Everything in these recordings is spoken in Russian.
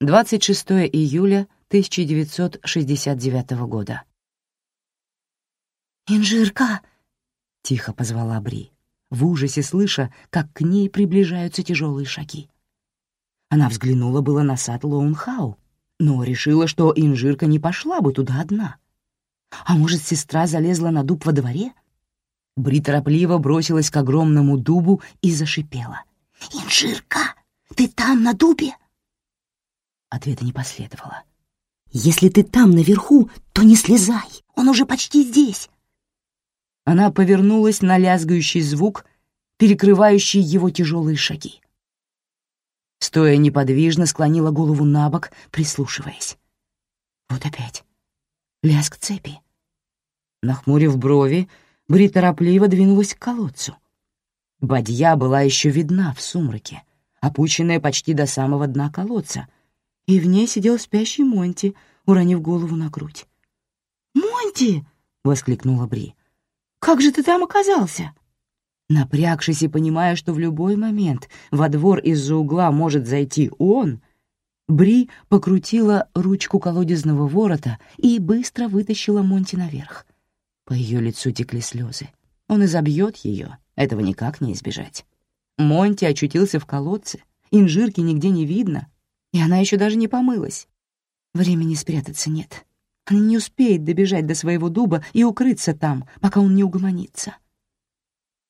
26 июля 1969 года. «Инжирка!» — тихо позвала Бри, в ужасе слыша, как к ней приближаются тяжелые шаги. Она взглянула было на сад Лоунхау, но решила, что инжирка не пошла бы туда одна. А может, сестра залезла на дуб во дворе? Бри торопливо бросилась к огромному дубу и зашипела. «Инжирка, ты там, на дубе?» Ответа не последовало. «Если ты там наверху, то не слезай, он уже почти здесь». Она повернулась на лязгающий звук, перекрывающий его тяжелые шаги. Стоя неподвижно, склонила голову на бок, прислушиваясь. Вот опять. Лязг цепи. Нахмурив брови, Бри торопливо двинулась к колодцу. Бадья была еще видна в сумраке, опущенная почти до самого дна колодца, и в ней сидел спящий Монти, уронив голову на грудь. «Монти!» — воскликнула Бри. «Как же ты там оказался?» Напрягшись и понимая, что в любой момент во двор из-за угла может зайти он, Бри покрутила ручку колодезного ворота и быстро вытащила Монти наверх. По ее лицу текли слезы. Он изобьет ее, этого никак не избежать. Монти очутился в колодце, инжирки нигде не видно, и она еще даже не помылась. Времени спрятаться нет. Она не успеет добежать до своего дуба и укрыться там, пока он не угомонится.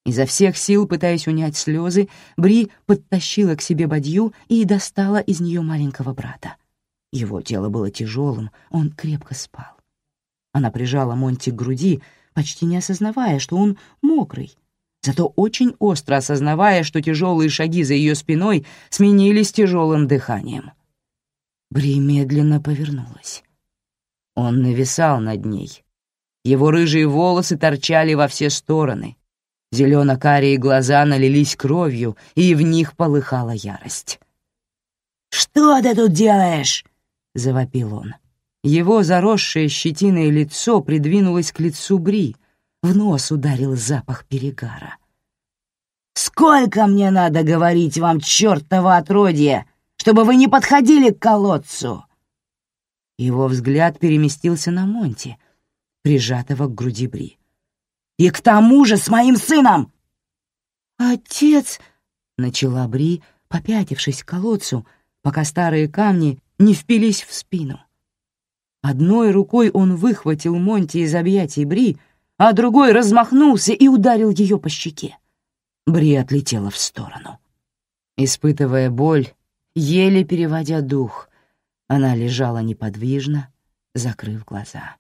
Изо всех сил, пытаясь унять слезы, Бри подтащила к себе бадью и достала из нее маленького брата. Его тело было тяжелым, он крепко спал. Она прижала Монти к груди, почти не осознавая, что он мокрый, зато очень остро осознавая, что тяжелые шаги за ее спиной сменились тяжелым дыханием. Бри медленно повернулась. Он нависал над ней. Его рыжие волосы торчали во все стороны, Зелено-карие глаза налились кровью, и в них полыхала ярость. «Что ты тут делаешь?» — завопил он. Его заросшее щетиной лицо придвинулось к лицу Бри, в нос ударил запах перегара. «Сколько мне надо говорить вам, чертово отродье, чтобы вы не подходили к колодцу?» Его взгляд переместился на Монти, прижатого к груди Бри. И к тому же с моим сыном!» «Отец!» — начала Бри, попятившись к колодцу, пока старые камни не впились в спину. Одной рукой он выхватил Монти из объятий Бри, а другой размахнулся и ударил ее по щеке. Бри отлетела в сторону. Испытывая боль, еле переводя дух, она лежала неподвижно, закрыв глаза.